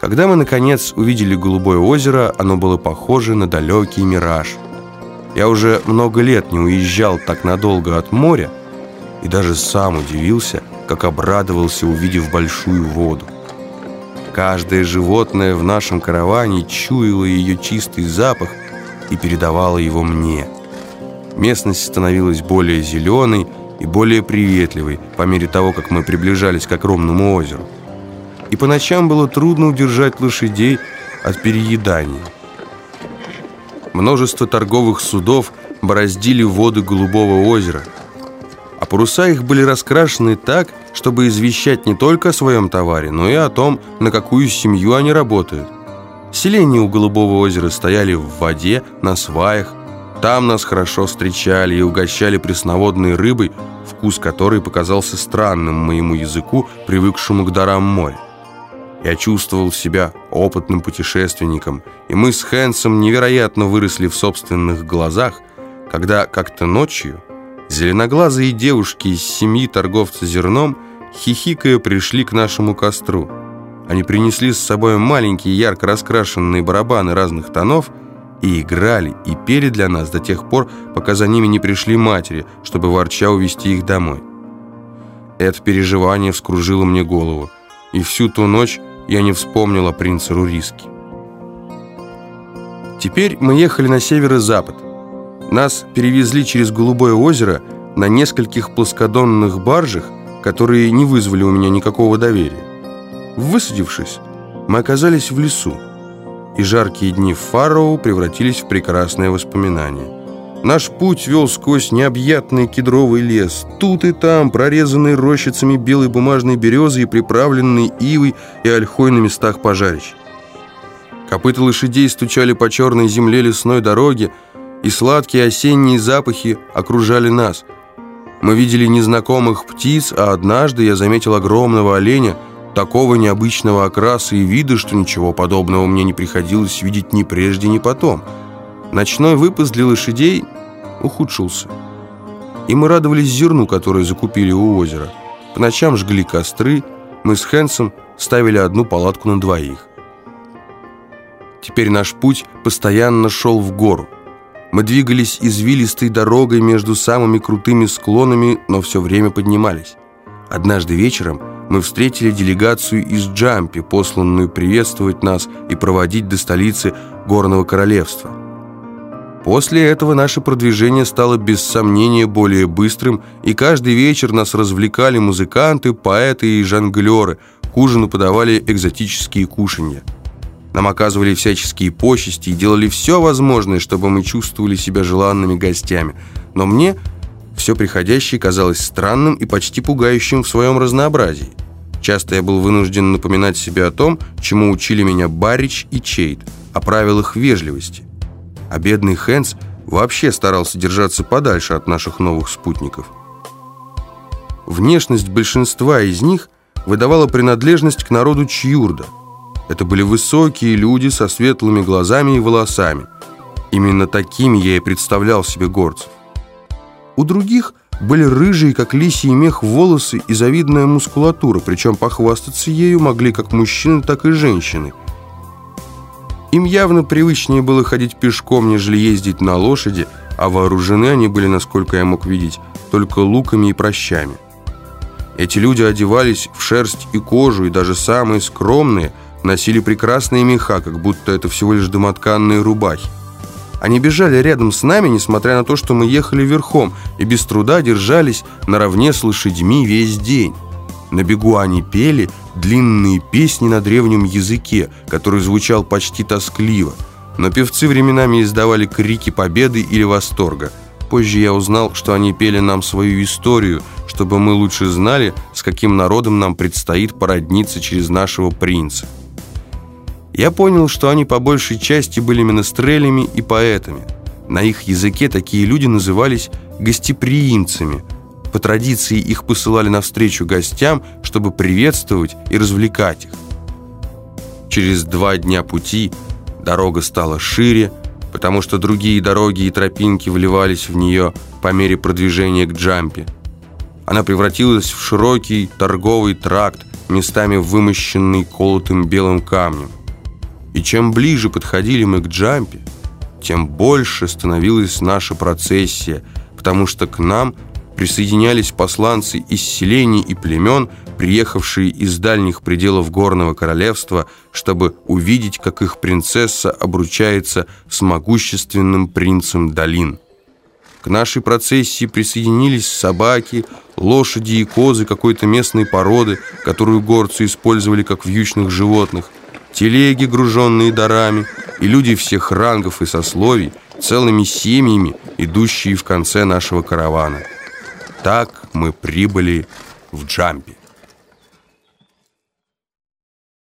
Когда мы, наконец, увидели голубое озеро, оно было похоже на далекий мираж. Я уже много лет не уезжал так надолго от моря и даже сам удивился, как обрадовался, увидев большую воду. Каждое животное в нашем караване чуяло ее чистый запах и передавало его мне. Местность становилась более зеленой и более приветливой по мере того, как мы приближались к огромному озеру и по ночам было трудно удержать лошадей от переедания. Множество торговых судов бороздили воды Голубого озера, а паруса их были раскрашены так, чтобы извещать не только о своем товаре, но и о том, на какую семью они работают. Селения у Голубого озера стояли в воде, на сваях. Там нас хорошо встречали и угощали пресноводной рыбой, вкус которой показался странным моему языку, привыкшему к дарам моря. Я чувствовал себя опытным путешественником, и мы с Хэнсом невероятно выросли в собственных глазах, когда как-то ночью зеленоглазые девушки из семьи торговца зерном хихикая пришли к нашему костру. Они принесли с собой маленькие ярко раскрашенные барабаны разных тонов и играли, и пели для нас до тех пор, пока за ними не пришли матери, чтобы ворча увести их домой. Это переживание вскружило мне голову, и всю ту ночь я не вспомнил о принце Руриске. Теперь мы ехали на северо-запад. Нас перевезли через Голубое озеро на нескольких плоскодонных баржах, которые не вызвали у меня никакого доверия. Высадившись, мы оказались в лесу, и жаркие дни в Фарроу превратились в прекрасное воспоминание. Наш путь вел сквозь необъятный кедровый лес. Тут и там, прорезанный рощицами белой бумажной березы и приправленный ивой и ольхой на местах пожарищ. Копыта лошадей стучали по черной земле лесной дороги, и сладкие осенние запахи окружали нас. Мы видели незнакомых птиц, а однажды я заметил огромного оленя, такого необычного окраса и вида, что ничего подобного мне не приходилось видеть ни прежде, ни потом – Ночной выпас для лошадей ухудшился. И мы радовались зерну, которое закупили у озера. По ночам жгли костры, мы с Хэнсом ставили одну палатку на двоих. Теперь наш путь постоянно шел в гору. Мы двигались извилистой дорогой между самыми крутыми склонами, но все время поднимались. Однажды вечером мы встретили делегацию из Джампи, посланную приветствовать нас и проводить до столицы Горного Королевства. После этого наше продвижение стало без сомнения более быстрым, и каждый вечер нас развлекали музыканты, поэты и жонглеры, к ужину подавали экзотические кушанья. Нам оказывали всяческие почести и делали все возможное, чтобы мы чувствовали себя желанными гостями. Но мне все приходящее казалось странным и почти пугающим в своем разнообразии. Часто я был вынужден напоминать себе о том, чему учили меня Баррич и Чейт, о правилах вежливости а бедный Хэнс вообще старался держаться подальше от наших новых спутников. Внешность большинства из них выдавала принадлежность к народу Чьюрда. Это были высокие люди со светлыми глазами и волосами. Именно такими я и представлял себе горцев. У других были рыжие, как лисий мех, волосы и завидная мускулатура, причем похвастаться ею могли как мужчины, так и женщины – им явно привычнее было ходить пешком, нежели ездить на лошади, а вооружены они были, насколько я мог видеть, только луками и прощами. Эти люди одевались в шерсть и кожу, и даже самые скромные носили прекрасные меха, как будто это всего лишь домотканные рубахи. Они бежали рядом с нами, несмотря на то, что мы ехали верхом, и без труда держались наравне с лошадьми весь день. На бегу они пели длинные песни на древнем языке, который звучал почти тоскливо. Но певцы временами издавали крики победы или восторга. Позже я узнал, что они пели нам свою историю, чтобы мы лучше знали, с каким народом нам предстоит породниться через нашего принца. Я понял, что они по большей части были менестрелями и поэтами. На их языке такие люди назывались гостеприимцами – по традиции их посылали навстречу гостям, чтобы приветствовать и развлекать их. Через два дня пути дорога стала шире, потому что другие дороги и тропинки вливались в нее по мере продвижения к Джампе. Она превратилась в широкий торговый тракт, местами вымощенный колотым белым камнем. И чем ближе подходили мы к Джампе, тем больше становилась наша процессия, потому что к нам присоединялись посланцы из селений и племен, приехавшие из дальних пределов горного королевства, чтобы увидеть, как их принцесса обручается с могущественным принцем долин. К нашей процессии присоединились собаки, лошади и козы какой-то местной породы, которую горцы использовали как вьючных животных, телеги, груженные дарами, и люди всех рангов и сословий, целыми семьями, идущие в конце нашего каравана. Так мы прибыли в Джампе.